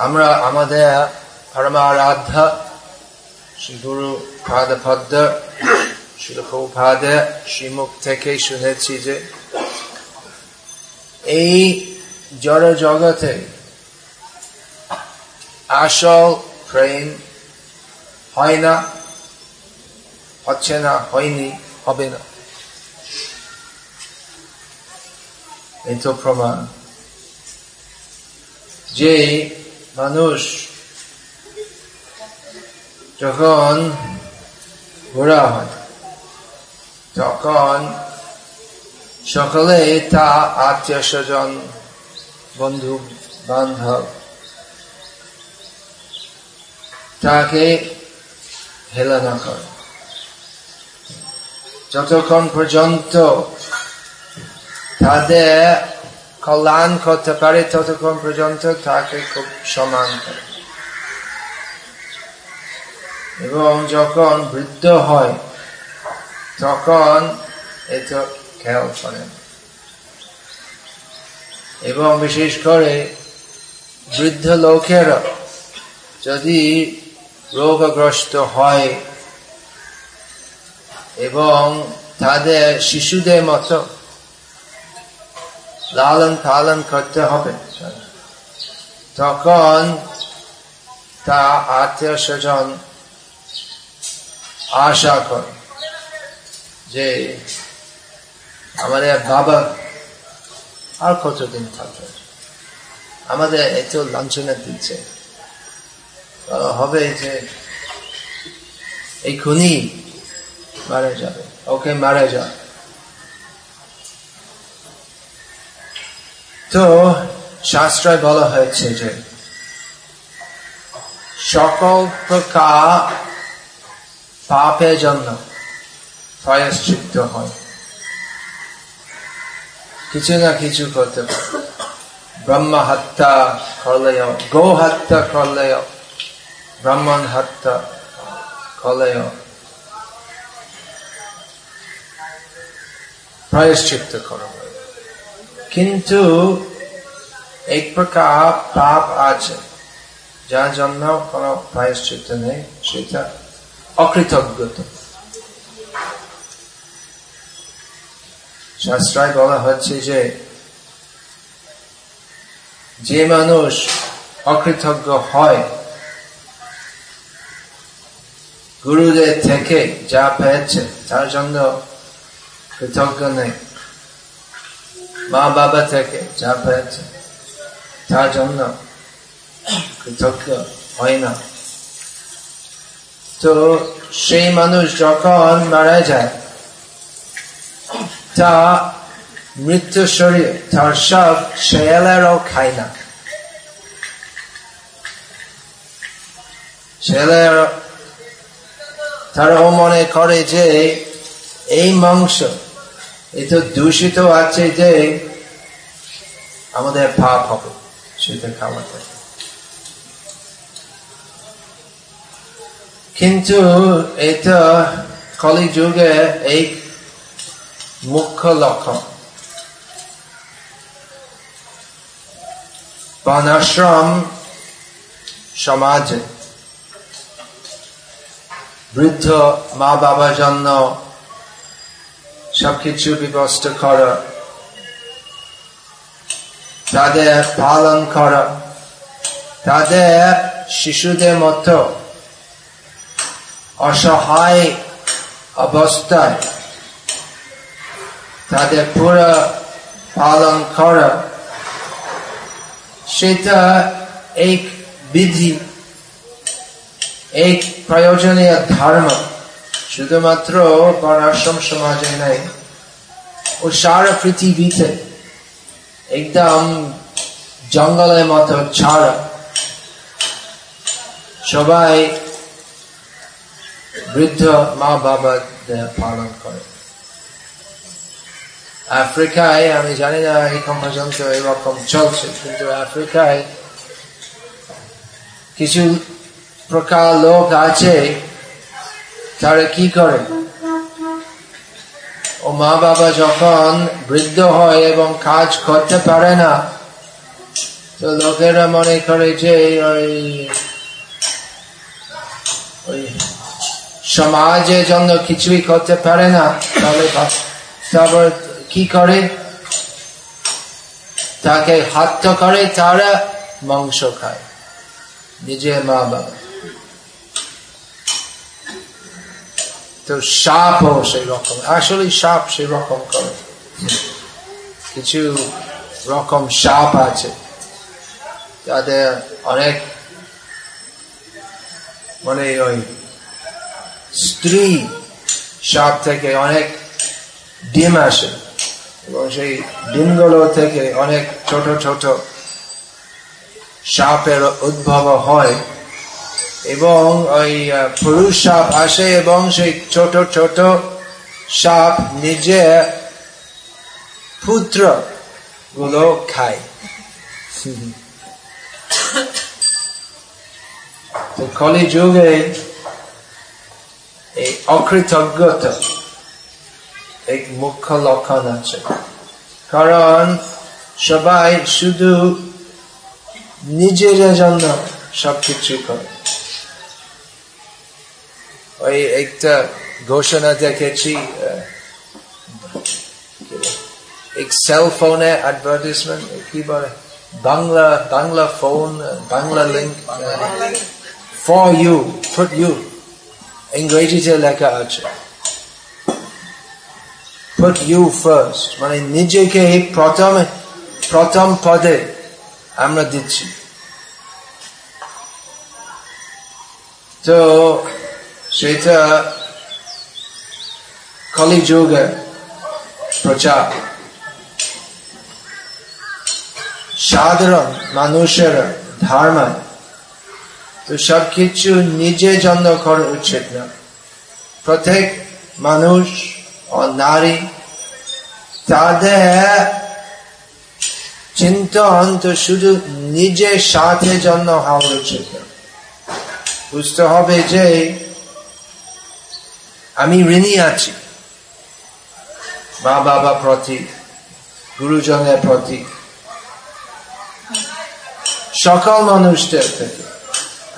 আমরা আমাদের পরমারাধ্য শ্রী গুরু পাদ পদ্ম শিলপ্রভাদ শ্রীমুখ থেকে শুনেছি যে এই জড় জগতে আসল প্রেম হয় না, হচ্ছে না, হয়নি, হবে না। এই তো প্রমাণ। যে মানুষ যখন ঘোরা হয়, তখন সকলে তা আত্মীয় স্বজন বন্ধু বান্ধব তাকে হেলনা করে। যতক্ষণ পর্যন্ত তাদের কল্যাণ করতে পারে ততক্ষণ পর্যন্ত তাকে খুব সমান করে এবং যখন বৃদ্ধ হয় তখন এটা খেয়াল করেন এবং বিশেষ করে বৃদ্ধ লোকেরা যদি রোগগ্রস্ত হয় এবং তাদের শিশুদের মতো লালন পালন করতে হবে। তখন তা আত্মীয় স্বজন আশা করে যে আমাদের বাবা আর কতদিন থাকবে? আমাদের এত লাঞ্ছনা দিচ্ছে। হবে যে এই খুনি মারা যাবে, ওকে মারা যাবে। তো শাস্ত্রায় বলা হয়েছে যে সকল প্রকার পাপের জন্য প্রায়শ্চিত্ত হয়। কিছু না কিছু করতে ব্রহ্ম হত্যা করলেও, গো হত্যা করলেও, ব্রাহ্মণ হত্যা করলেও প্রায়শ্চিত্ত করা। কিন্তু এক প্রকার পাপ আছে, যার জন্য কোন প্রায়শ্চিত্ত নেই, সেটা অকৃতজ্ঞতা। শাস্ত্রায় বলা হচ্ছে যে যে মানুষ অকৃতজ্ঞ হয়, গুরুদের থেকে যা পেয়েছে, তার জন্য কৃতজ্ঞ নেই। মা বাবা থেকে যা পেয়েছে তার জন্য কৃতজ্ঞ হয় না। তো সেই মানুষ যখন মারা যায়, তা মৃত্যু শরীর, তার সব শেয়ালেরও খায় না। শেয়ালের তারাও মনে করে যে এই মাংস এত দূষিত আছে যে আমাদের পাপ হবে সেটা খাওয়াতে কিন্তু এটা কলি যুগে এই মুখ্য লক্ষ্য বনাশ্রম সমাজে বৃদ্ধ মা বাবার জন্য সবকিছু ব্যবস্থা করা। তাদের পালন করা। তাদের শিশুদের মতো অসহায় অবস্থায় তাদের পুরো পালন করা। সেটা এক বিধি, এক প্রয়োজনীয় ধর্ম। শুধুমাত্র বর্ণাশ্রম সমাজে নেই, ও সারা পৃথিবীতে একদম জঙ্গলের মতো ছাড়া সবাই বৃদ্ধ মা বাবা পালন করে। আফ্রিকায়, আমি জানি না এখন পর্যন্ত এরকম চলছে, কিন্তু আফ্রিকায় কিছু প্রকার লোক আছে তারা কি করে? ও মা বাবা যখন বৃদ্ধ হয় এবং কাজ করতে পারে না, তো লোকেরা মনে করে যে ওই সমাজের জন্য কিছুই করতে পারে না, তাহলে তারপর কি করে? তাকে হত্যা করে, তারা মাংস খায়। নিজের মা বাবা। তো সাপও সেই রকম আসলে সাপ সেই রকম করে। কিছু রকম সাপ আছে তাদের অনেক মানে ওই স্ত্রী সাপ থেকে অনেক ডিম আসে, এবং সেই ডিমগুলো থেকে অনেক ছোট ছোট সাপের উদ্ভব হয়। এবং ওই পুরুষ সাপ আসে এবং সেই ছোট ছোট সাপ নিজে পুত্রগুলো খায়। তো কলি যুগে এই অকৃতজ্ঞতা এক মুখ্য লক্ষণ আছে। কারণ সবাই শুধু নিজের জন্য সবকিছু করে। ওই একটা ঘোষণা দেখেছি সেল ফোনে কি বলে? Bangla Bangla phone Banglalink for you for you ইংরেজিতে লেখা আছে। You first মানে নিজেকে প্রথম প্রথম পদে আমরা দিচ্ছি। তো সেটা কলিযুগে প্রচার সাধারণ মানুষের ধর্ম তো সবকিছু নিজের জন্য করা উচিত না প্রত্যেক মানুষ ও নারী তাদের চিন্তন তো শুধু নিজের সাথে জন্য হওয়া উচিত বুঝতে হবে যে আমি ঋণী আছি। মা বাবা প্রতি গুরুজনের প্রতি সকল মানুষদের থেকে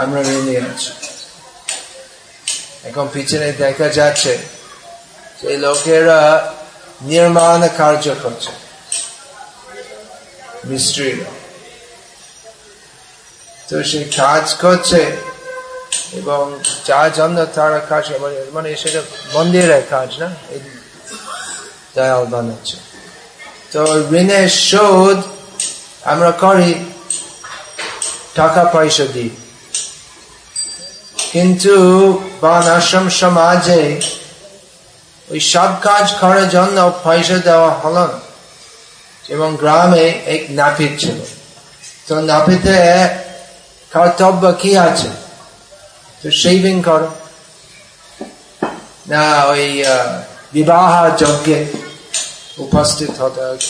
আমরা ঋণী আছি। এখন পিছনে দেখা যাচ্ছে যে লোকেরা নির্মাণ কার্য করছে। মিস্ত্রিরা। তো সে কাজ করছে এবং যা জন্য তারা কাজ মানে সেটা মন্দিরের কাজ না? দয়াল বানাচ্ছে। তো ঋণের শোধ আমরা করি, টাকা পয়সা দিই। কিন্তু বান আশ্রম সমাজে ওই সব কাজ করার জন্য পয়সা দেওয়া হল এবং গ্রামে এক নাপিত ছিল। তো নাপিতে কর্তব্য কি আছে? তো শেভিং করো না ওই বিবাহ যজ্ঞে উপস্থিত হতে হবে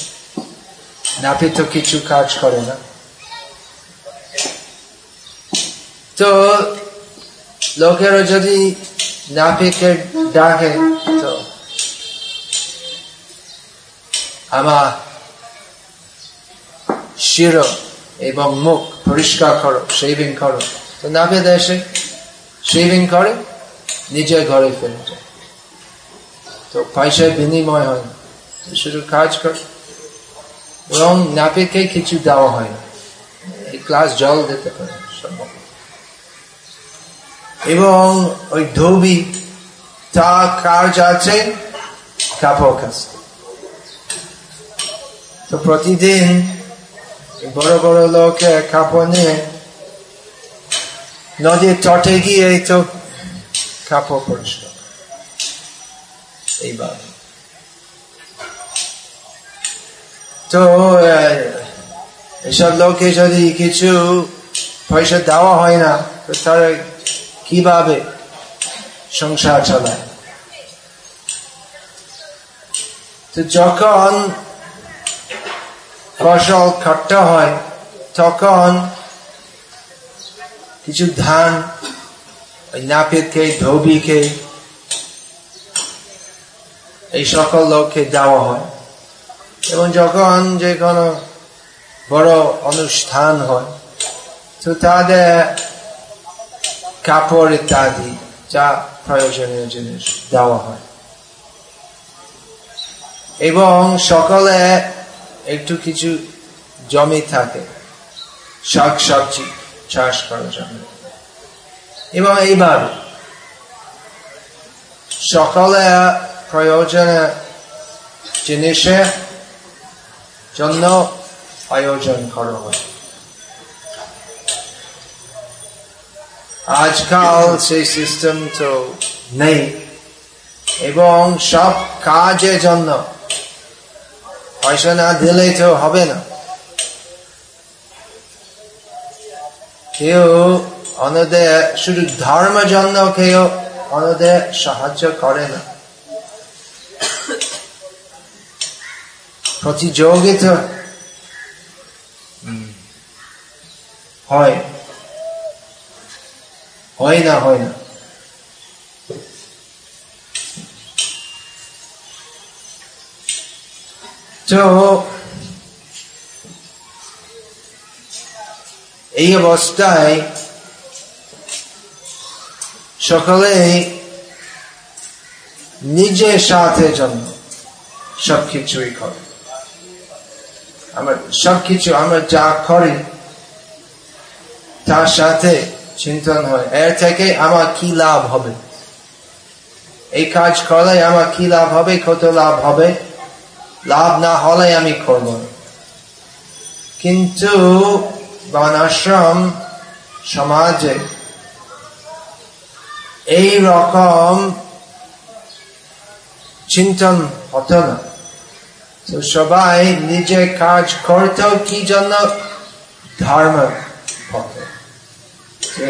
নাপিত তো কিছু কাজ করে না তো লোকেরা যদি নাপিকে ডাকে তো আমার শির এবং মুখ পরিষ্কার করো শেভিং করো তো নাপিত এসে শেভিং করে নিজের ঘরে ফেলে যায়। তো পয়সায় বিনিময় হয় না। শুধু কাজ কর। এবং নাপিতকে কিছু দেওয়া হয় না। এই ক্লাস জল দিতে পারে এবং ওই ধোবি, তা কাজ আছে কাপড় কাচতে তো প্রতিদিন বড় বড় লোকে কাপড় নিয়ে নদীর তটে গিয়ে তো কাপড় পরিষ্কার। তো এসব যদি কিছু পয়সা দেওয়া হয় না, তো তারা কীভাবে সংসার চালায়? তো যখন ফসল কাটতে হয়, তখন কিছু ধান, ওই নাপিতকে ধোবিকে এই সকল লোককে দেওয়া হয়। এবং যখন যে কোনো বড় অনুষ্ঠান হয়, তো তাদের কাপড় ইত্যাদি যা প্রয়োজনীয় জিনিস দেওয়া হয়। এবং সকালে একটু কিছু জমি থাকে শাক সবজি চাষ করার জন্য। এবং এইবার সকালে প্রয়োজনে জিনিসের জন্য আয়োজন করা হয়। আজকাল সেই সিস্টেম তো নেই। এবং সব কাজের জন্য পয়সা না দিলেই তো হবে না। কেউ অন্যদের শুধু ধর্ম জন্য কেউ অন্যদের সাহায্য করে না। প্রতিযোগিতা হয়। হয় না হয় না। তো এই অবস্থায় সকলে নিজের সাথে জন্য সবকিছুই করে। আমার সবকিছু, আমরা যা করি, তার সাথে চিন্তন হয়। এর থেকে আমার কি লাভ হবে? এই কাজ করলে আমার কি লাভ হবে, কত লাভ হবে? লাভ না হলে আমি করব কিন্তু বনাশ্রম সমাজে। এই রকম চিন্তন হতো না। তো সবাই নিজে কাজ করত, কি জন্য? ধর্ম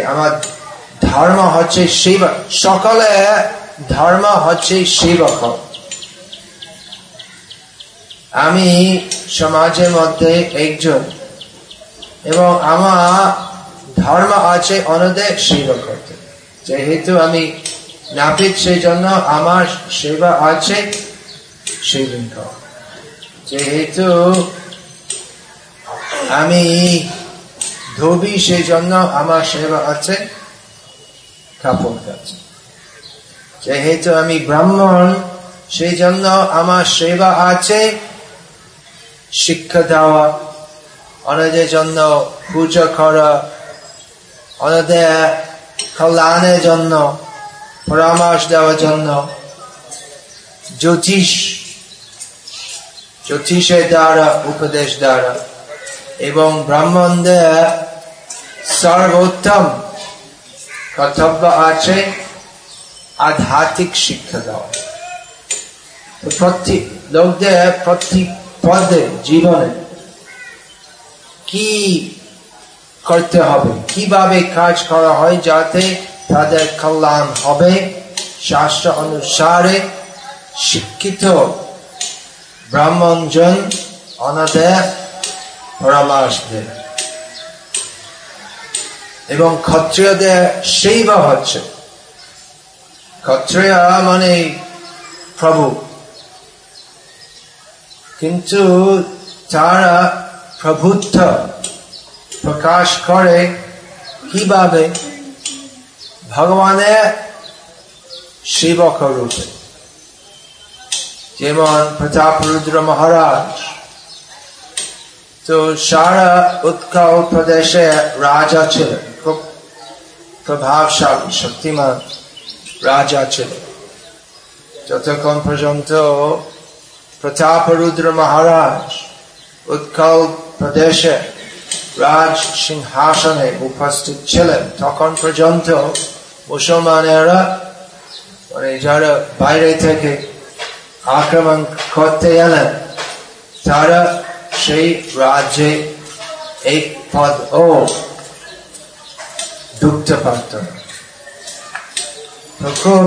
আমার ধর্ম হচ্ছে শিব, সকলে ধর্ম হচ্ছে শিব। আমি সমাজের মধ্যে একজন এবং আমার ধর্ম আছে অন্যদের সেবা করতে। যেহেতু আমি নাপিত সেই জন্য আমার সেবা আছে সেদিন যেহেতু আমি ধোবি সেই জন্য আমার সেবা আছে, কাপড় কাছে যেহেতু আমি ব্রাহ্মণ সেই জন্য আমার সেবা আছে, শিক্ষা দেওয়া। অন্যদের জন্য পূজা করা অন্যদের কল্যাণের জন্য, পরামর্শ দেওয়ার জন্য। জ্যোতিষ, জ্যোতিষের দ্বারা, উপদেশ দ্বারা। এবং ব্রাহ্মণদের সর্বোত্তম কর্তব্য আছে আধ্যাত্মিক শিক্ষা দেওয়া। প্রতি লোকদের প্রতি পদে জীবনে কি করতে হবে? কীভাবে কাজ করা হয় যাতে তাদের কল্যাণ হবে? শাস্ত্র অনুসারে শিক্ষিত ব্রাহ্মণজন অনাদের পরামর্শ। দেয় এবং ক্ষত্রিয়দের সেইবা হচ্ছে। ক্ষত্রিয় মানে প্রভু। কিন্তু তারা প্রভুত্ব প্রকাশ করে কীভাবে? ভগবানের সেবক রূপে। যেমন প্রতাপ রুদ্র মহারাজ, তো সারা উৎকল প্রদেশে রাজা ছিলেন, খুব প্রভাবশালী, শক্তিমান রাজা ছিলেন। যতক্ষণ পর্যন্ত প্রতাপ রুদ্র মহারাজ উৎকল প্রদেশে রাজ সিংহাসনে উপস্থিত ছিলেন। তখন পর্যন্ত মুসলমানেরা মানে যারা বাইরে থেকে আক্রমণ করতে এলেন, তারা সেই রাজ্যে এক পদ ও ঢুকতে পারত খুব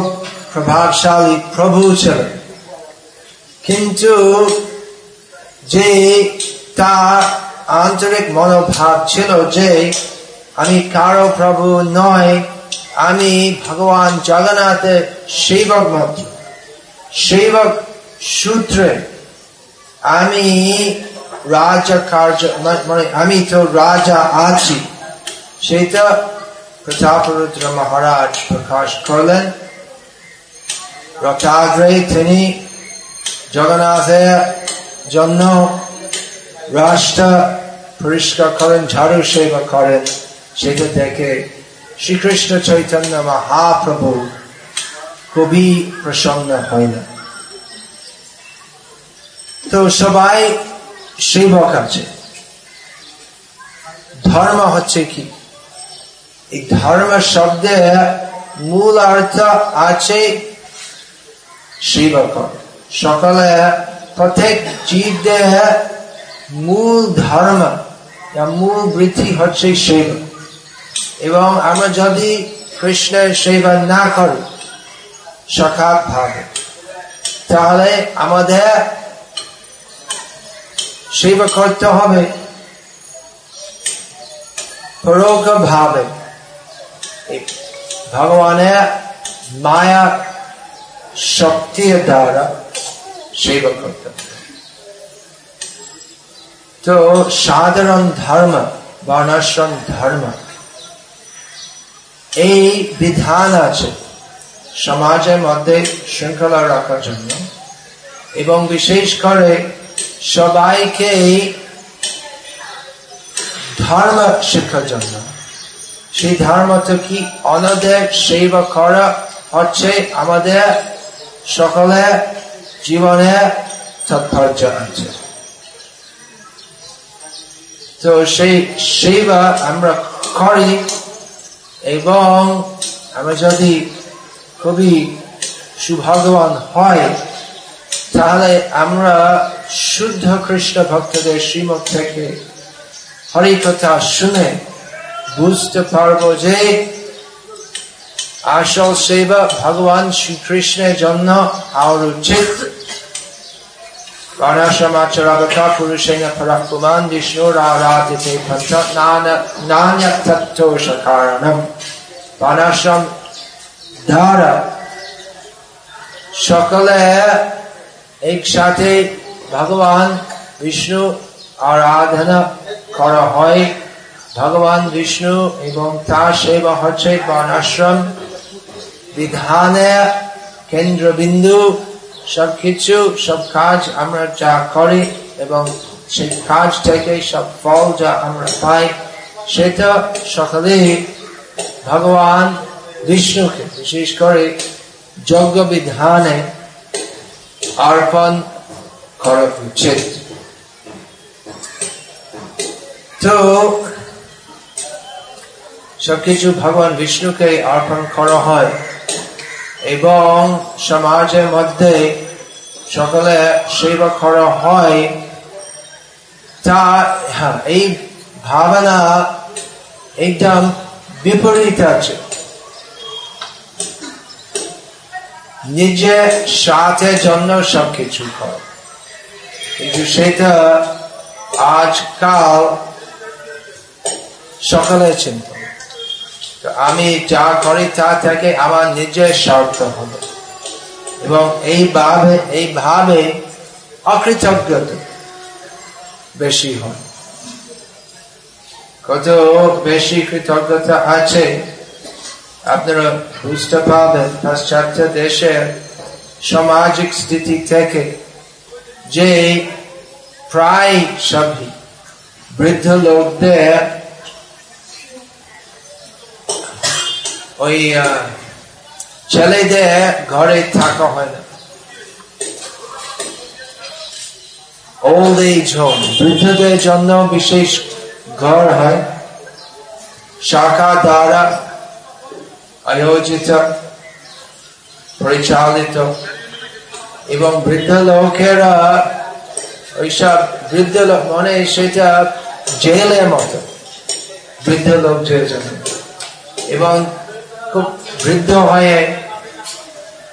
প্রভাবশালী প্রভু ছিলেন। কিন্তু যে তার আন্তরিক মনোভাব ছিল যে আমি কারও প্রভু নয়, আমি ভগবান জগন্নাথের সেবক মাত্র, সেবক সূত্রে। আমি রাজা কার্য মানে আমি তো রাজা আছি। সেটা প্রতাপরুদ্র মহারাজ প্রকাশ করলেন। রথাগ্রে তিনি জগন্নাথের জন্য রাষ্ট্র পরিষ্কার করেন, ঝাড়ু সেবা করেন, সেটা দেখে শ্রীকৃষ্ণ চৈতন্য মহাপ্রভু খুবই প্রসন্ন হয় না তো সবাই সেবক আছে। ধর্ম হচ্ছে কি? এই ধর্ম শব্দে মূল অর্থ আছে সেবক সকলে প্রত্যেক জীবদের মূল ধর্ম মূল বৃদ্ধি হচ্ছে সেবা এবং আমরা যদি কৃষ্ণের সেবা না করি সখাত ভাবে, তাহলে আমাদের সেবা করতে হবে ভাবে। ভগবানের মায়া, শক্তির দ্বারা সেবা করতে হবে। তো সাধারণ ধর্ম, বর্ণাশ্রম ধর্ম, এই বিধান আছে সমাজের মধ্যে শৃঙ্খলা রাখার জন্য। এবং বিশেষ করে সবাইকে ধর্ম শিক্ষার জন্য। সেই ধর্ম তো কি অনদের সেবা করা হচ্ছে আমাদের সকলে জীবনে তাৎপর্য আছে। তো সেই সেবা আমরা করি এবং আমরা যদি খুবই সুভাগ্যবান হয়, তাহলে আমরা শুদ্ধ কৃষ্ণ ভক্তদের শ্রীমুখ থেকে হরি কথা শুনে বুঝতে পারব যে আসল সেবা ভগবান শ্রীকৃষ্ণের জন্য আর উচিত। সকলে একসাথে ভগবান বিষ্ণু আরাধনা করা হয় ভগবান বিষ্ণু এবং তার সেবা হচ্ছে বানাশ্রম বিধানে কেন্দ্রবিন্দু সবকিছু সব কাজ আমরা যা করি এবং সেই কাজ থেকে সব ফল যা আমরা পাই, সেটা সকালে ভগবান বিষ্ণুকে, বিশেষ করে যজ্ঞ বিধানে অর্পণ করা উচিত তো সবকিছু ভগবান বিষ্ণুকে অর্পণ করা হয়। এবং সমাজের মধ্যে সকলে সেবা করা হয়, তা হ্যাঁ এই ভাবনা একদম বিপরীত আছে। নিজের সাথে জন্য সবকিছু হয়। কিন্তু সেটা আজকাল সকলে চিন্তা। আমি যা করি তা থেকে আমার নিজের স্বার্থ হবে। এবং এইভাবে এইভাবে অকৃতজ্ঞতা বেশি হয়। কত বেশি কৃতজ্ঞতা আছে, আপনারা বুঝতে পারবেন পাশ্চাত্য দেশের সামাজিক স্থিতি থেকে যে প্রায় সবই বৃদ্ধ লোকদের ওই ছেলেদের ঘরে থাকা হয় না। ওল্ড এজ হোম বৃদ্ধদের জন্য বিশেষ ঘর হয়। শাখা দ্বারা আয়োজিত, পরিচালিত। এবং বৃদ্ধ লোকেরা ওইসব বৃদ্ধ লোক মানে সেটা জেলের মতো। বৃদ্ধ লোক জন্য। এবং বৃদ্ধ হয়ে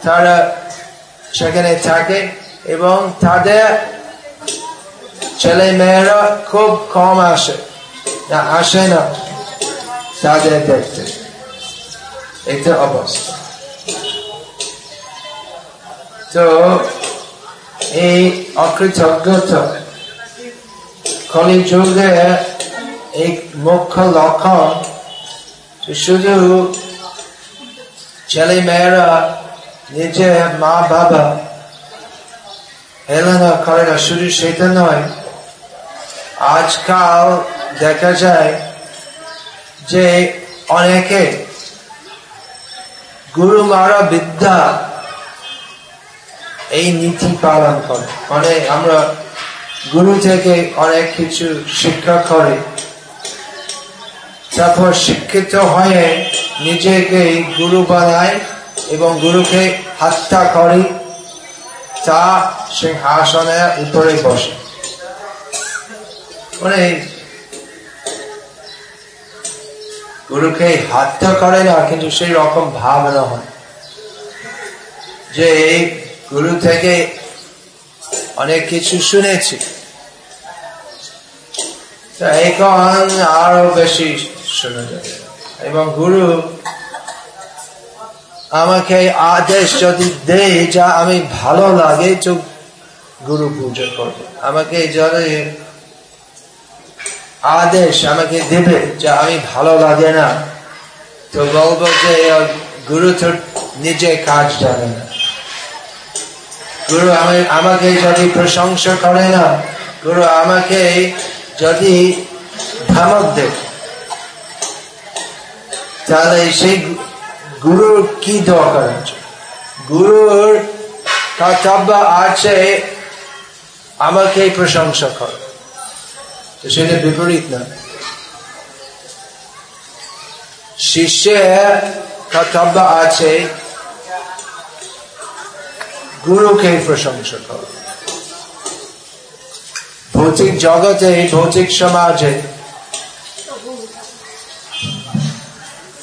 তারা সেখানে থাকে এবং তাদের ছেলে মেয়েরা খুব কম আসে, না আসে না তাদের দেখতে। এটা অবস্থা। তো এই অকৃতজ্ঞতা কলি যুগে এই মুখ্য লক্ষণ শুধু ছেলে মেয়েরা নিজে মা বাবা হেলনা করে না শুধু সেটা নয় আজকাল দেখা যায় যে অনেকে গুরু মারা বিদ্যা এই নীতি পালন করে। মানে আমরা গুরু থেকে অনেক কিছু শিক্ষা করে। তারপর শিক্ষিত হয়ে নিজেকে গুরু বানায় এবং গুরুকে হত্যা করে, তা সিংহাসনের উপরে বসে। মানে গুরুকে হত্যা করে না, কিন্তু সেই রকম ভাবনা হয় যে এই গুরু থেকে অনেক কিছু শুনেছি। এখন আরও বেশি শোনা যায়। এবং গুরু, আমাকে আদেশ যদি দেয়, যা আমি ভালো লাগে, তো গুরু পূজা করবে। আমাকে যদি আদেশ আমাকে দেবে, যা আমি ভালো লাগে না। তো বলব যে, গুরু তো নিজে কাজ জানে না। গুরু আমাকে যদি প্রশংসা করে না, গুরু আমাকে যদি ধমক দেবে তাহলে সেই গুরুর কি দরকার? আছে গুরুর কর্তব্য আছে আমাকে প্রশংসা করে। সেটা বিপরীত না। শিষ্যের কর্তব্য আছে গুরুকে প্রশংসা করে। ভৌতিক জগতে, ভৌতিক সমাজে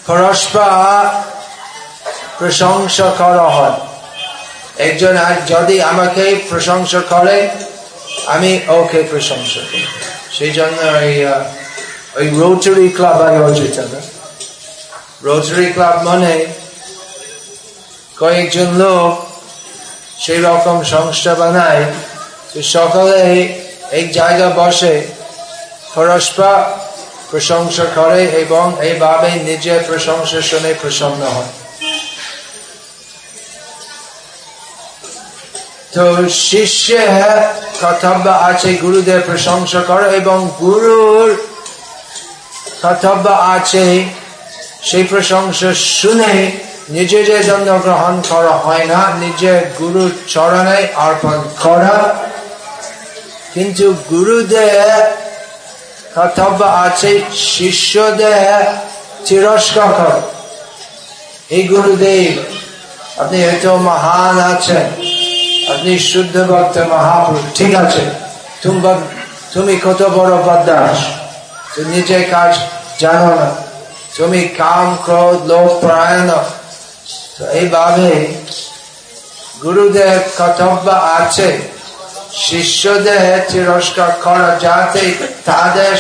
পরস্পর প্রশংসা করা হয়। একজন আর যদি আমাকে প্রশংসা করে, আমি ওকে প্রশংসা করি। সেই জন্য ওই ওই রোটারি ক্লাব আয়োজিত রোটারি ক্লাব মানে কয়েকজন লোক সেই রকম সংস্থা বানায় সকলে এক জায়গা বসে পরস্পর প্রশংসা করে এবং এইভাবে নিজের প্রশংসা শুনে প্রসন্ন হয় তো শিষ্যের কর্তব্য আছে গুরুদের প্রশংসা করে এবং গুরুর কর্তব্য আছে সেই প্রশংসা শুনে নিজেদের জন্য গ্রহণ করা হয় না, নিজের গুরুর চরণে অর্পণ করা। কিন্তু গুরুদের কর্তব্য আছে শিষ্যদের তিরস্কার। কর এই গুরুদেব, আপনি এত মহান আছেন। আপনি শুদ্ধ ভক্ত, মহাপুরুষ, ঠিক আছে। তুমি কত বড় বদাস তুমি নিজে কাজ জানো না। তুমি কাম, ক্রোধ লোক প্রায়ণ তো এইভাবে গুরুদের কর্তব্য আছে শিষ্যদের তিরস্কার করা যাতে তাদের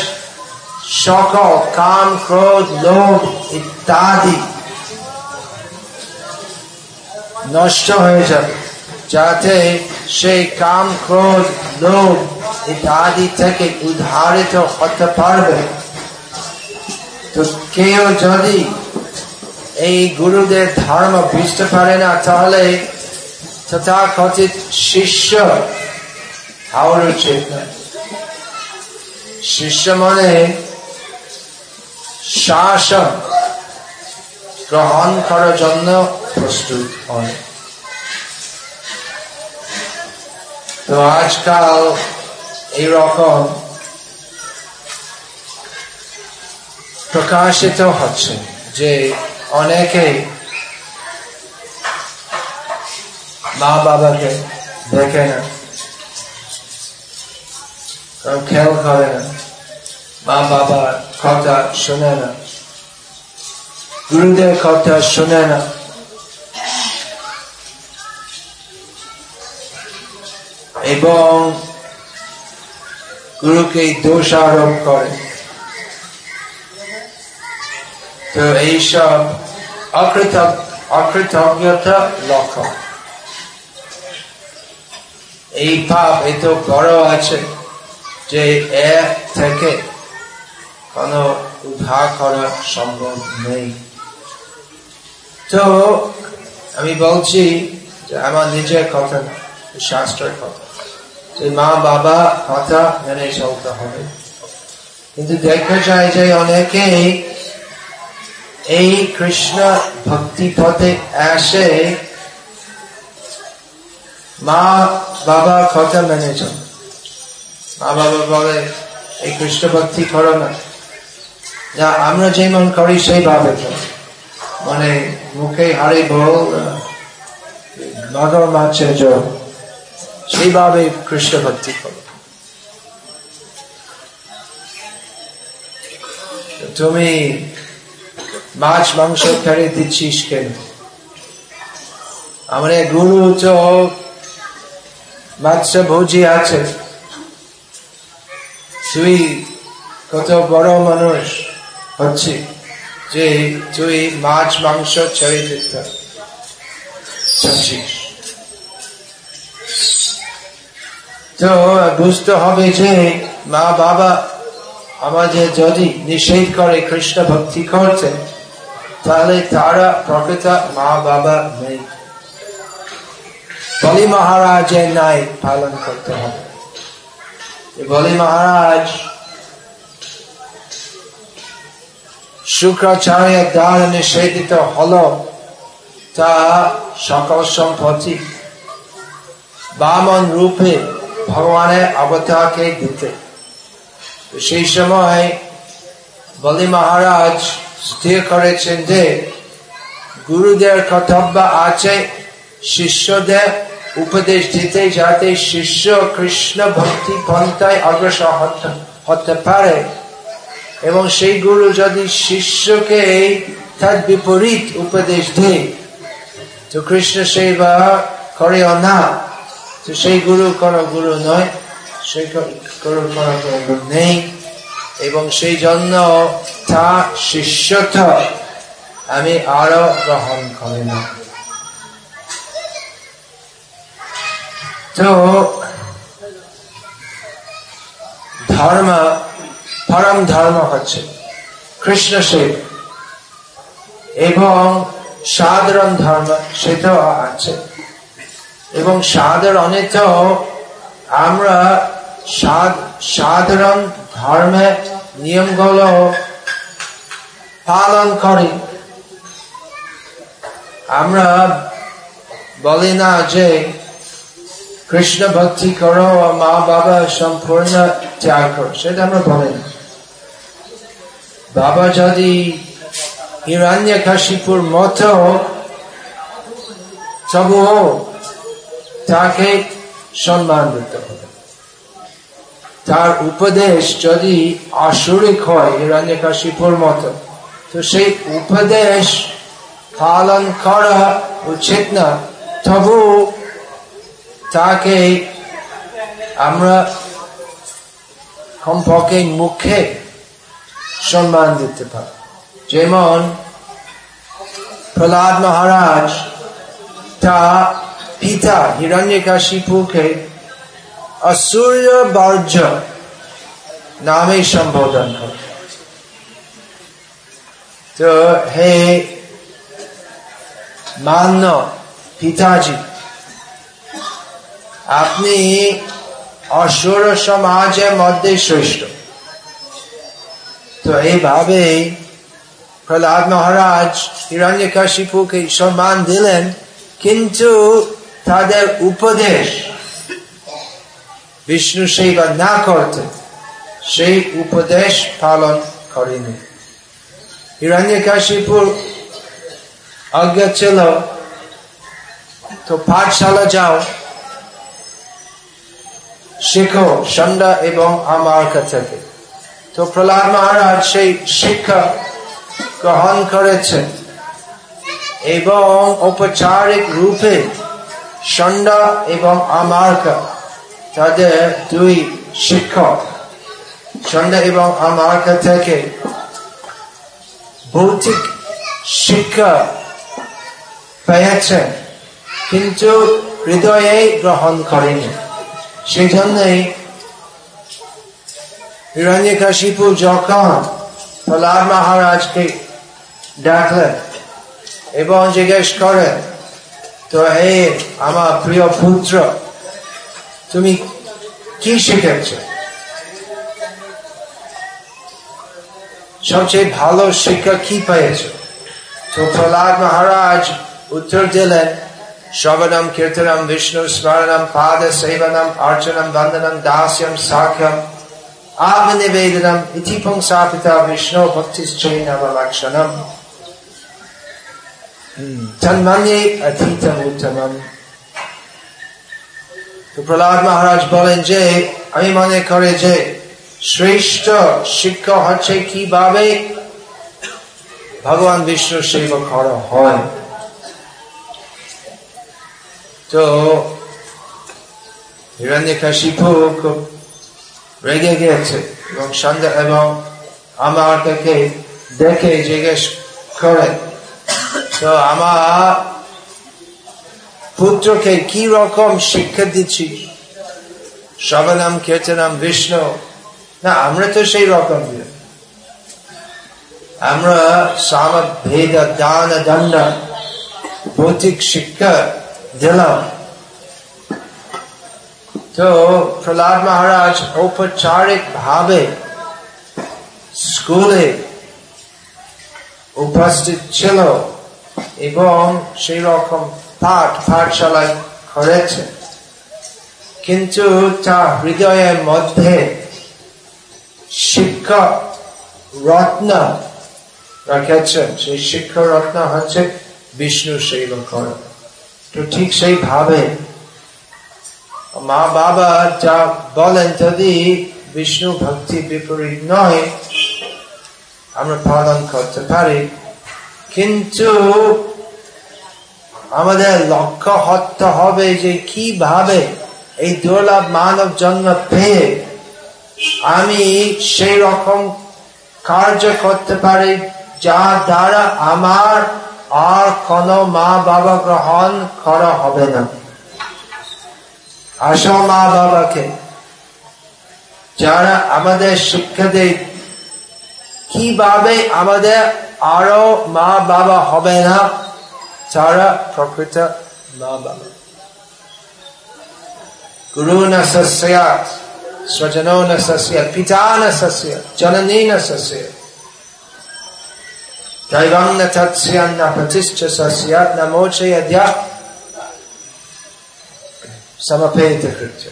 সকল কাম, ক্রোধ, লোভ ইত্যাদি নষ্ট হয়ে যাবে। যাতে সেই কাম, ক্রোধ, লোভ ইত্যাদি থেকে উদ্ধারিত হতে পারবে। তো কেউ যদি এই গুরুদের ধর্ম বুঝতে পারে না, তাহলে তথাকথিত শিষ্য উচিত না শিষ্য মনে শাসন। গ্রহণ করার জন্য প্রস্তুত হয়। তো আজকাল এইরকম প্রকাশিত হচ্ছে যে অনেকে মা বাবাকে দেখে না। খেয়াল করে না মা বাবার কথা শোনে না গুরুদের কথা শোনে না এবং গুরুকে দোষারোপ করে তো এইসব অকৃতজ্ঞতা লক্ষণ এই পাপ এত বড় আছে যে এক থেকে কোন উদ্ধার করা সম্ভব নেই। তো আমি বলছি যে আমার নিজের কথা না শাস্ত্রের কথা। যে মা বাবা কথা মেনে চলতে হবে। কিন্তু দেখা যায় যে অনেকেই এই কৃষ্ণ ভক্তি পথে আসে মা বাবা কথা মেনে চল মা বাবা বলে, এই কৃষ্ণ ভক্তি করো না। যা আমরা যেমন করি, সেইভাবে মানে মুখে হারি বল সেইভাবে কৃষ্ণ ভক্তি করো। তুমি মাছ, মাংস ফেলে দিচ্ছিস কেন? আমার গুরু তো মাছ ভোজি আছে। তুই কত বড় মানুষ হচ্ছে যে তুই মাছ, মাংস ছেড়ে দিতে তো বুঝতে হবে যে মা বাবা আমাদের যদি নিষেধ করে, কৃষ্ণ ভক্তি করতে তাহলে তারা প্রকৃত মা বাবা নেই। বলি মহারাজের নাই পালন করতে হবে। বলি, মহারাজ, শুক্রাচার্য দ্বারা নিষেধিত হল, তা সকল সম্পত্তি বামন রূপে ভগবানের অবতারকে দিতে। সেই সময় বলি, মহারাজ, স্থির করেছেন যে গুরুদের কর্তব্য আছে, শিষ্যদের উপদেশ দিতে যাতে শিষ্য কৃষ্ণ ভক্তি পন্থায় অগ্রসর হতে পারে। এবং সেই গুরু যদি শিষ্যকে তার বিপরীত উপদেশ দেয়, তো কৃষ্ণ সেবা করে না। তো সেই গুরু কোন গুরু নয়, সেই গুরু কোন গুরু নেই। এবং সেই জন্য তা শিষ্যতা আমি আরও গ্রহণ করি না। ধর্ম পরম ধর্ম হচ্ছে কৃষ্ণ শিব এবং সাধারণ ধর্ম সেটাও আছে। এবং সাধারণে তো আমরা সাধারণ ধর্মের নিয়মগুলো পালন করি। আমরা বলি না যে কৃষ্ণ ভক্তি করো, মা বাবা সম্পূর্ণ ত্যাগ করো। সেটা আমরা বলি না। বাবা যদি হিরণ্য কাশিপুর মতো তবুও তাকে সম্মান দিতে হবে। তার উপদেশ যদি আসরিক হয় হিরণ্য কাশিপুর মতো তো সেই উপদেশ পালন করা উচিত না। তবু তাকে আমরা কমপক্ষে মুখে সম্মান দিতে পারি। যেমন প্রহ্লাদ মহারাজ তা পিতা হিরণ্যকাশিপুকে অসূর্য বর্জ নামে সম্বোধন করে। তো হে মান্য পিতাজি আপনি অসুর সমাজের মধ্যে শ্রেষ্ঠ তো এইভাবে প্রহ্লাদ মহারাজ হিরণ্যকাশিপুকে সম্মান দিলেন, কিন্তু তাদের উপদেশ বিষ্ণু সেবা না করতে সেই উপদেশ পালন করেনি। হিরণ্যকাশিপুর আজ্ঞা ছিল, তো পাঠশালা যাও। শেখো, সন্ধ্যা এবং আমার কাছে তো প্রহ্লাদ মহারাজ সেই শিক্ষা গ্রহণ করেছেন এবং ঔপচারিক রূপে সন্ধ্যা এবং আমার্কা তাদের দুই শিক্ষক, সন্ধ্যা এবং আমার্কা থেকে ভৌতিক শিক্ষা পেয়েছেন, কিন্তু হৃদয়ে গ্রহণ করেনি। যখন প্রহ্লাদ মহারাজকে ডাকলেন এবং জিজ্ঞেস করেন তো হে আমার প্রিয় পুত্র তুমি কি শিখেছ সবচেয়ে ভালো শিক্ষা কি পেয়েছ তো প্রহ্লাদ মহারাজ উত্তর দিলেন Shavanam Kirtanam, Vishnu, Smaranam, Pada, Sevanam, Archanam, Vandanam, Dasyam, Sakyam, Avanivedanam, Itipung Sapita, Vishnu, Bhaktis Chainam Lakshanam, Tanmanye Atitam Uttamam. তো প্রহ্লাদ মহারাজ বলেন যে আমি মনে করে যে শ্রেষ্ঠ শিক্ষা হচ্ছে কীভাবে ভগবান বিষ্ণু সেবক হয় তো হিরণ্যকাশিপু খুব রেগে গিয়েছে এবং সন্ধ্যা এবং আমার তাকে দেখে জিজ্ঞেস করে তো পুত্রকে কি রকম শিক্ষা দিচ্ছি সবনাম কীর্তনাম বিষ্ণু না আমরা তো সেই রকম আমরা সাম ভেদ দান দণ্ড ভৌতিক শিক্ষা দিলাম তো প্রহ্লাদ মহারাজ ঔপচারিক ভাবে স্কুলে উপস্থিত ছিল এবং সেই রকম কিন্তু তা হৃদয়ের মধ্যে শিক্ষা রত্ন রেখেছেন সেই শিক্ষা রত্ন হচ্ছে বিষ্ণু সেবা করা তো ঠিক সেইভাবে মা বাবা যা বলেন যদি বিষ্ণু ভক্তি বিপরীত নয়, আমরা পালন করতে পারি। কিন্তু আমাদের লক্ষ্য হতে হবে যে কীভাবে এই দুর্লভ মানব জন্ম পেয়ে আমি সেই রকম কার্য করতে পারি যা দ্বারা আমার আর কোনো মা বাবা গ্রহণ করা হবে না। আসো মা বাবাকে। যারা আমাদের শিক্ষা দেয়, কীভাবে আমাদের আরও মা বাবা হবে না? যারা প্রকৃত মা বাবা। গুরু না সস্যাত স্বজন না সস্যাত পিতা না শস্য জননী না সস্যাত Daivanga tatsyanna patischa sasyatna mochayadya samapeta kitcha.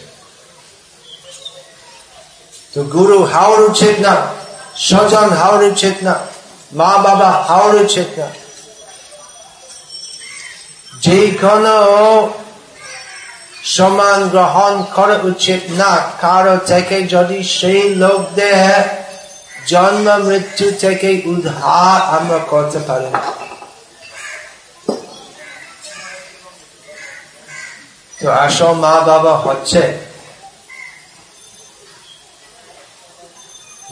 তো গুরু হাওড় উচিত না স্বজন হাওড় উচিত না মা বাবা হাওড় উচিত না যে কোনো সমান গ্রহণ করা উচিত না কারও থেকে যদি সেই লোকদের জন্ম, মৃত্যু থেকে উদ্ধার আমরা করতে পারি। তো আসল মা বাবা হচ্ছে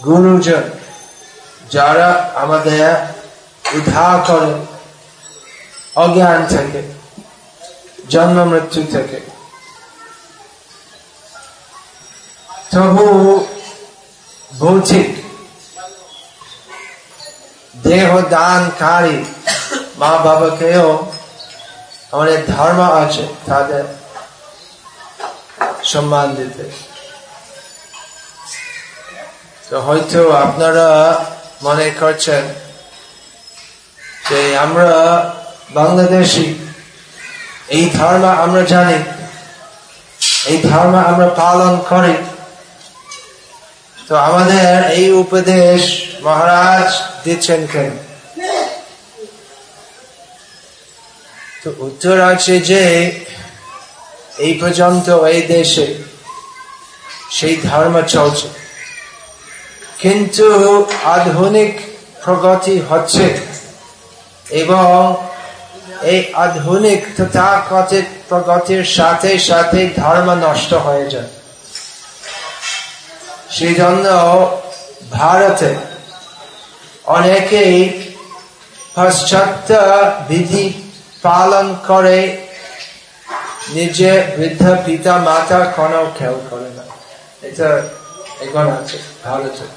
গুরুজন, যারা আমাদের উদ্ধার করে অজ্ঞান থেকে, জন্ম, মৃত্যু থেকে। তবু ভৌতিক দেহ দানকারী মা বাবাকেও আমাদের ধর্ম আছে, তাদের সম্মান দিতে। তো হয়তো আপনারা মনে করছেন যে আমরা বাংলাদেশি, এই ধর্ম আমরা জানি, এই ধর্ম আমরা পালন করি। তো আমাদের এই উপদেশ মহারাজ দিচ্ছেন কেন? তো উত্তর আছে যে, এই পর্যন্ত এই দেশে সেই ধর্ম চলছে। কিন্তু আধুনিক প্রগতি হচ্ছে এবং এই আধুনিক তথাকথিত প্রগতির সাথে সাথে ধর্ম নষ্ট হয়ে যায়। সেই জন্য ভারতে অনেকেই পাশ্চাত্য বিধি পালন করে, নিজে বৃদ্ধ পিতা মাতা কোনো খেয়াল করে না। এটা এখন আছে ভালো থাকে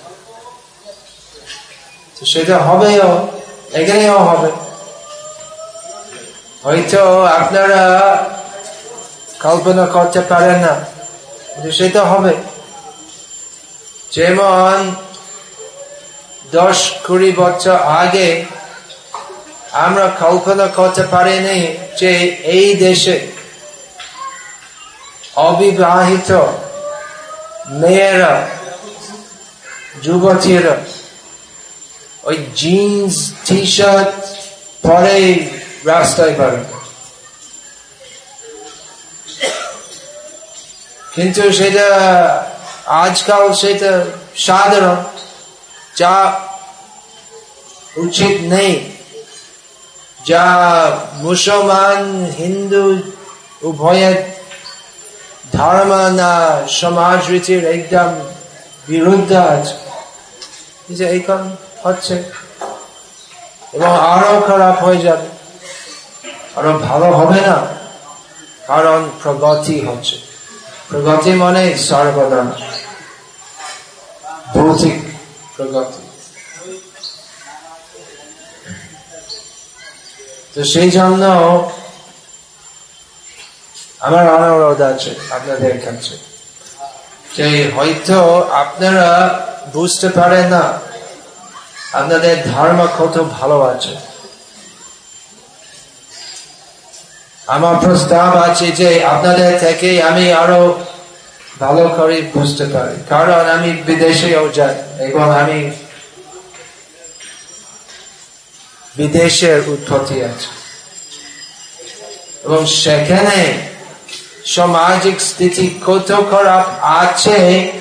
তো সেটা হবেও, এখানেও হবে। হয়তো আপনারা কল্পনা করতে পারেন না সেটা হবে। যেমন দশ কুড়ি বছর আগে আমরা কল্পনা করতে পারিনি যে এই দেশে অবিবাহিত মেয়েরা, যুবতীরা ওই জিন্স টি শার্ট পরে রাস্তায় পারে। কিন্তু সেটা আজকাল সেটা সাধারণ, যা উচিত নেই। যা মুসলমান, হিন্দু, উভয়ের ধর্ম না সমাজ রীতির একদম বিরুদ্ধে আছে। এইখান হচ্ছে। এবং আরও খারাপ হয়ে যাবে। আরও ভালো হবে না। কারণ প্রগতি হচ্ছে। প্রগতি মানে সর্বদা। ভৌতিক প্রগতি তো সেই জন্য আমার অনুরোধ আছে, আপনাদের কাছে। যে হয়তো আপনারা বুঝতে পারেন না, আপনাদের ধর্ম কত ভালো আছে। আমার প্রস্তাব আছে যে আপনাদের থেকে আমি আরও ভালো করে বুঝতে পারি। কারণ আমি বিদেশেও যাই এবং আমি বিদেশের উৎপত্তি আছে। এবং সেখানে সামাজিক স্থিতি কত খারাপ আছে,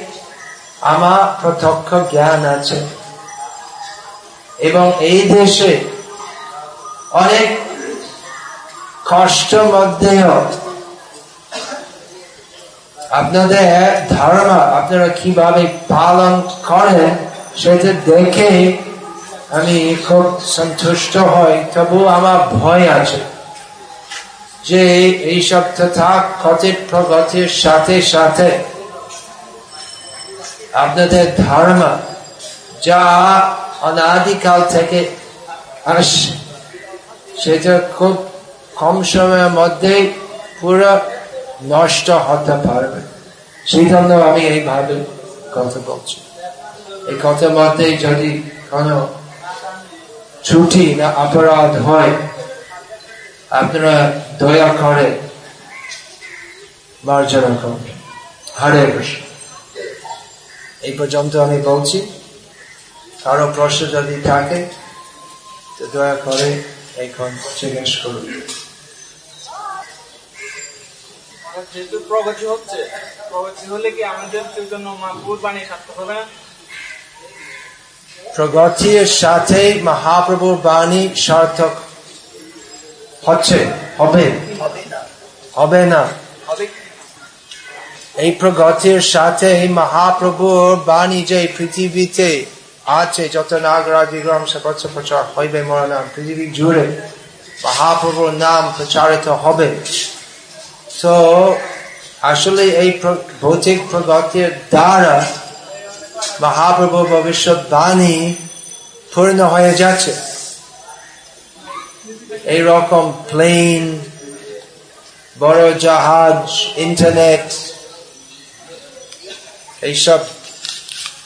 আমার প্রত্যক্ষ জ্ঞান আছে। এবং এই দেশে অনেক কষ্ট মধ্যেও আপনাদের ধারণা, আপনারা কীভাবে পালন করেন সেটা দেখে আমি খুব সন্তুষ্ট হই। তবু আমার ভয় আছে যে কথিত প্রগতির সাথে সাথে আপনাদের ধারণা যা অনাদিকাল থেকে আসছে সেটা খুব কম সময়ের মধ্যে পুরো নষ্ট হতে পারবে। সেই জন্য আমি এইভাবে কথা বলছি। এই কথার মধ্যে যদি কোনো ছুটি না অপরাধ হয়, আপনারা দয়া করে মার্জনা করবেন হরে কৃষ্ণ। এই পর্যন্ত আমি বলছি। কারও প্রশ্ন যদি থাকে, তো দয়া করে এখন জিজ্ঞেস করুন। যেহেতু প্রগতি হচ্ছে প্রগতি হলে কি আমাদের বাণী সার্থক হবে না? প্রগতির সাথে মহাপ্রভুর বাণী সার্থক হচ্ছে হবে? হবে না। এই প্রগতির সাথে মহাপ্রভুর বাণী যে পৃথিবীতে আছে যত নাগরাজ সর্বোচ্চ প্রচার হইবে মরণাম পৃথিবী জুড়ে মহাপ্রভুর নাম প্রচারিত হবে। তো আসলে এই ভৌতিক প্রগতির দ্বারা মহাপ্রভু ভবিষ্যৎ বাণী পূর্ণ হয়ে যাচ্ছে। এই রকম প্লেন বড় জাহাজ ইন্টারনেট এইসব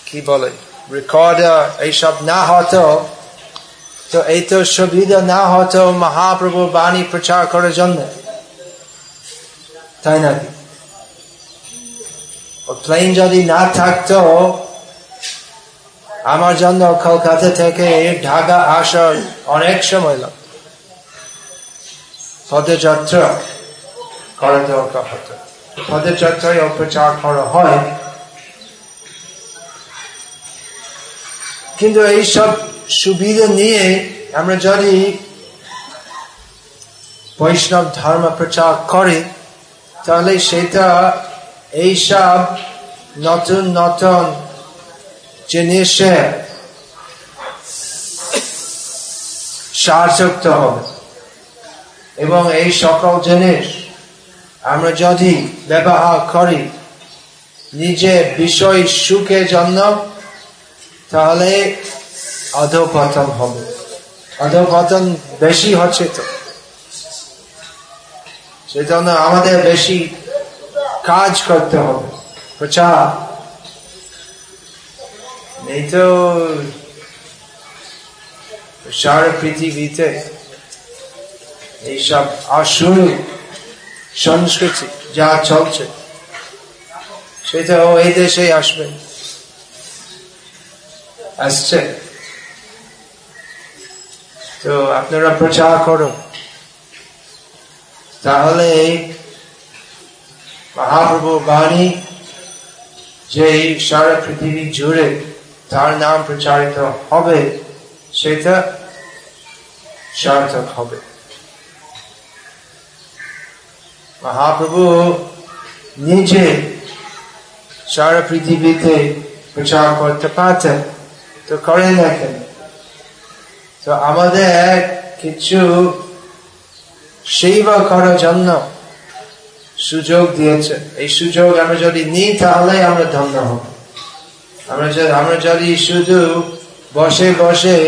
কি বলে রেকর্ডার এইসব না হতো তো এই তো সুবিধা না হতো মহাপ্রভু বাণী প্রচার করার জন্য তাই নাকি? প্লেন যদি না থাকতো, আমার জন্য কলকাতা থেকে ঢাকা আসার অনেক সময় লাগতো। পদযাত্রা করা দরকার হতো। পদযাত্রায় প্রচার করা হয়। কিন্তু এইসব সুবিধা নিয়ে আমরা যদি বৈষ্ণব ধর্ম প্রচার করি তাহলে সেটা এইসব নতুন নতুন জিনিসে সারযুক্ত হবে। এবং এই সকল জিনিস আমরা যদি ব্যবহার করি নিজে বিষয় সুখের জন্য, তাহলে অধপতন হবে। অধপতন বেশি হচ্ছে তো। সেজন্য আমাদের বেশি কাজ করতে হবে। প্রচার নেই তো সারা পৃথিবীতে এইসব আসুর সংস্কৃতি যা চলছে সেটা ও এই দেশে আসবে, আসছে। তো আপনারা প্রচার করো তাহলে মহাপ্রভু বাণী যে সারা পৃথিবী জুড়ে তার নাম প্রচারিত হবে, সেটা সার্থক হবে। মহাপ্রভু নিজে সারা পৃথিবীতে প্রচার করতে পারতেন, তো করেন না তো আমাদের কিছু সেবা করার জন্য সুযোগ দিয়েছে। এই সুযোগ আমরা যদি নিই তাহলে আমরা ধন্য হব। আমরা যদি আমরা যদি শুধু বসে বসে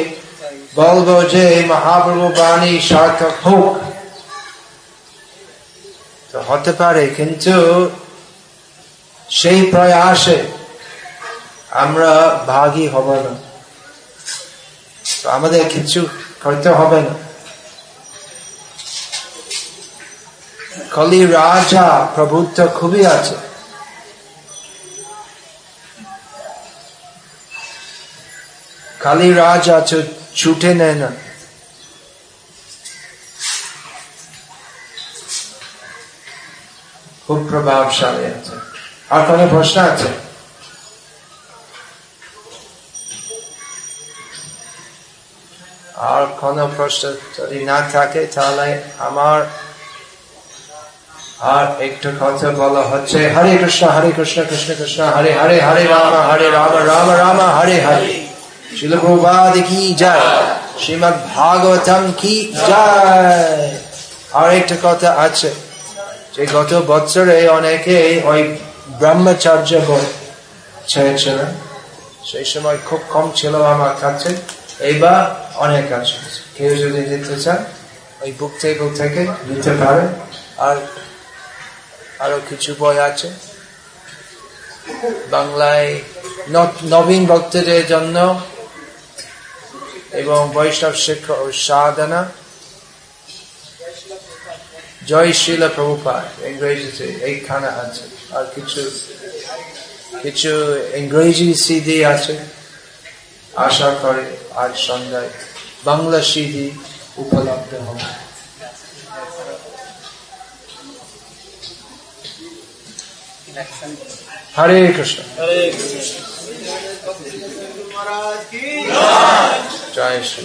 বলব যে মহাপ্রভু বাণী সার্থক হোক, তো হতে পারে, কিন্তু সেই প্রয়াসে আমরা ভাগী হব না। আমাদের কিছু করতে হবে না। কলি রাজা প্রভুত্ব খুবই আছে। খালি রাজা ছুটে নেয় না। খুব প্রভাবশালী আছে। আর কোন প্রশ্ন আছে? আর কোন প্রশ্ন যদি না থাকে, তাহলে আমার আর একটু কথা বলা হচ্ছে, হরে কৃষ্ণ হরে কৃষ্ণ কৃষ্ণ কৃষ্ণ, হরে হরে হরে রাম হরে রাম রাম রাম, হরে হরে। শিল প্রভাদ কি যায় শ্রীমদ ভাগবতম কি যায় আর একটা কথা আছে, যে গত বছরে অনেকে ওই ব্রহ্মচার্য ছেড়েছিলেন। সেই সময় খুব কম ছিল আমার কাছে, এইবার অনেক আছে। কেউ যদি দিতে চান ওই বুক টেবিল থেকে দিতে পারে। আর আরও কিছু বই আছে। বাংলায় নবীন ভক্তদের জন্য এবং বৈষ্ণব শিক্ষা সাধনা। জয় শিল প্রভুপাত ইংরেজিতে এইখানে আছে। আর কিছু কিছু ইংরেজি সিডি আছে। আশা করে আজ সন্ধ্যায় বাংলা সিডি উপলব্ধ হবে। Hare Krishna. Hare Krishna. Jai Shri